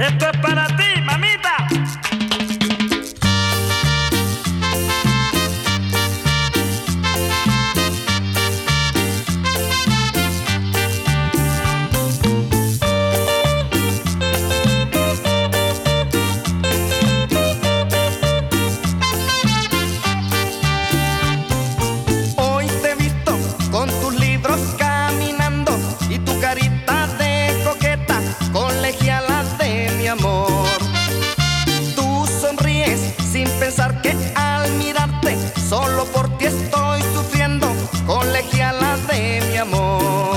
Esto es para ti, mamita. pensar que al mirarte solo por ti estoy sufriendo, colegiala de mi amor.